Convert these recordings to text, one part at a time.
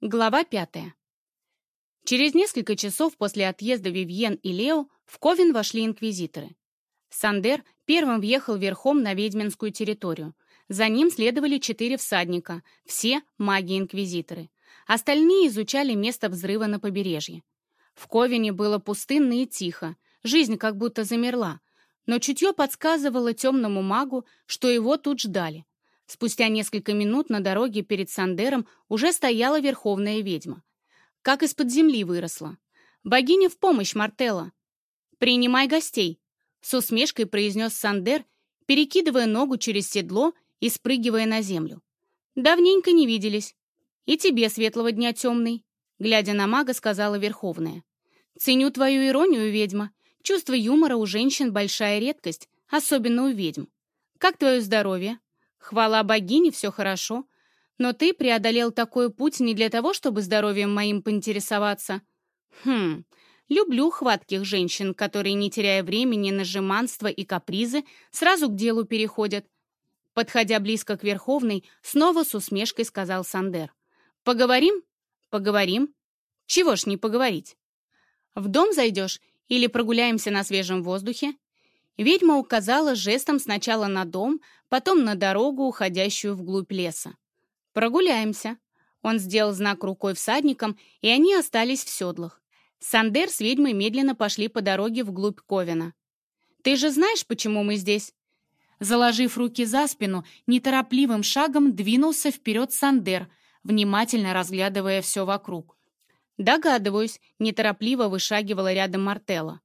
Глава пятая. Через несколько часов после отъезда Вивьен и Лео в Ковен вошли инквизиторы. Сандер первым въехал верхом на ведьминскую территорию. За ним следовали четыре всадника, все маги-инквизиторы. Остальные изучали место взрыва на побережье. В Ковене было пустынно и тихо, жизнь как будто замерла, но чутье подсказывало темному магу, что его тут ждали. Спустя несколько минут на дороге перед Сандером уже стояла верховная ведьма. Как из-под земли выросла. «Богиня в помощь, Мартелла!» «Принимай гостей!» С усмешкой произнес Сандер, перекидывая ногу через седло и спрыгивая на землю. «Давненько не виделись. И тебе светлого дня темный!» Глядя на мага, сказала Верховная. «Ценю твою иронию, ведьма. Чувство юмора у женщин — большая редкость, особенно у ведьм. Как твое здоровье?» Хвала богине, все хорошо. Но ты преодолел такой путь не для того, чтобы здоровьем моим поинтересоваться. Хм, люблю хватких женщин, которые, не теряя времени на жеманство и капризы, сразу к делу переходят. Подходя близко к Верховной, снова с усмешкой сказал Сандер. «Поговорим? Поговорим. Чего ж не поговорить? В дом зайдешь или прогуляемся на свежем воздухе?» Ведьма указала жестом сначала на дом, потом на дорогу, уходящую вглубь леса. «Прогуляемся». Он сделал знак рукой всадникам, и они остались в седлах. Сандер с ведьмой медленно пошли по дороге вглубь Ковена. «Ты же знаешь, почему мы здесь?» Заложив руки за спину, неторопливым шагом двинулся вперед Сандер, внимательно разглядывая все вокруг. «Догадываюсь», — неторопливо вышагивала рядом Мартелла.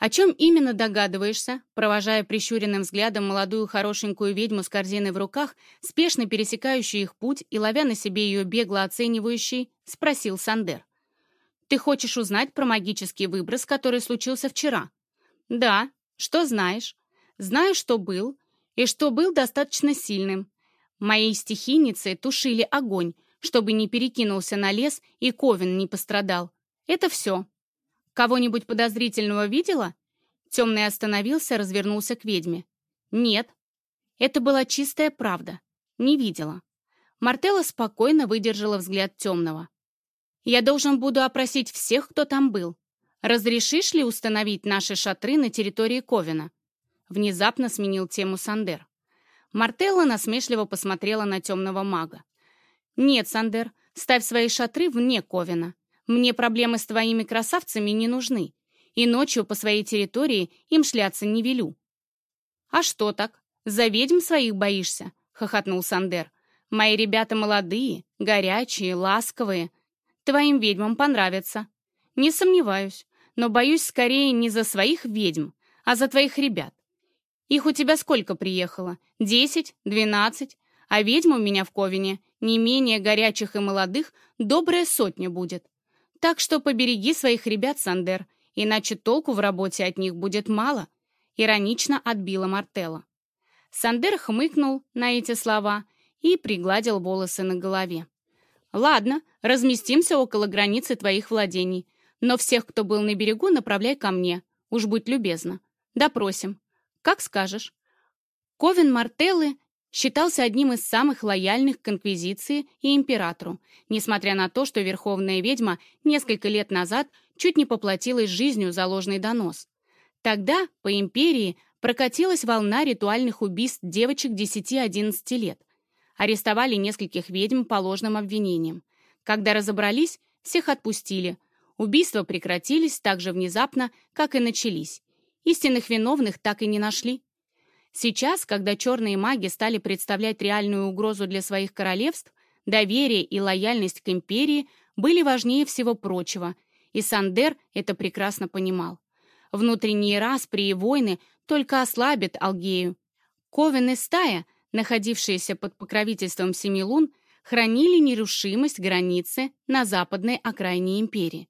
«О чем именно догадываешься?» Провожая прищуренным взглядом молодую хорошенькую ведьму с корзиной в руках, спешно пересекающую их путь и ловя на себе ее бегло оценивающий, спросил Сандер. «Ты хочешь узнать про магический выброс, который случился вчера?» «Да. Что знаешь?» «Знаю, что был, и что был достаточно сильным. Мои стихийницы тушили огонь, чтобы не перекинулся на лес и Ковен не пострадал. Это все». «Кого-нибудь подозрительного видела?» Темный остановился, развернулся к ведьме. «Нет». Это была чистая правда. Не видела. Мартелла спокойно выдержала взгляд темного. «Я должен буду опросить всех, кто там был. Разрешишь ли установить наши шатры на территории Ковина?» Внезапно сменил тему Сандер. Мартелла насмешливо посмотрела на темного мага. «Нет, Сандер, ставь свои шатры вне Ковина. Мне проблемы с твоими красавцами не нужны, и ночью по своей территории им шляться не велю». «А что так? За ведьм своих боишься?» — хохотнул Сандер. «Мои ребята молодые, горячие, ласковые. Твоим ведьмам понравятся. Не сомневаюсь, но боюсь скорее не за своих ведьм, а за твоих ребят. Их у тебя сколько приехало? Десять? Двенадцать? А ведьм у меня в Ковине не менее горячих и молодых добрая сотня будет. Так что побереги своих ребят, Сандер, иначе толку в работе от них будет мало», — иронично отбила Мартелла. Сандер хмыкнул на эти слова и пригладил волосы на голове. «Ладно, разместимся около границы твоих владений, но всех, кто был на берегу, направляй ко мне, уж будь любезна. Допросим. Как скажешь». Ковен Мартеллы считался одним из самых лояльных к инквизиции и императору, несмотря на то, что верховная ведьма несколько лет назад чуть не поплатилась жизнью за ложный донос. Тогда по империи прокатилась волна ритуальных убийств девочек 10-11 лет. Арестовали нескольких ведьм по ложным обвинениям. Когда разобрались, всех отпустили. Убийства прекратились так же внезапно, как и начались. Истинных виновных так и не нашли. Сейчас, когда черные маги стали представлять реальную угрозу для своих королевств, доверие и лояльность к империи были важнее всего прочего, и Сандер это прекрасно понимал. Внутренние распри и войны только ослабят Алгею. Ковен и стая, находившиеся под покровительством Семи Лун, хранили нерушимость границы на западной окраине империи.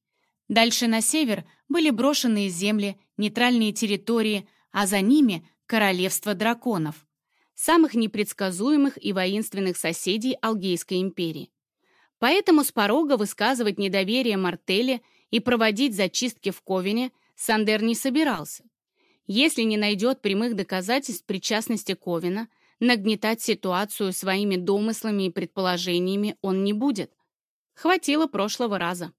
Дальше на север были брошенные земли, нейтральные территории, а за ними королевство драконов, самых непредсказуемых и воинственных соседей Алгейской империи. Поэтому с порога высказывать недоверие Мартелле и проводить зачистки в Ковине Сандер не собирался. Если не найдет прямых доказательств причастности Ковина, нагнетать ситуацию своими домыслами и предположениями он не будет. Хватило прошлого раза.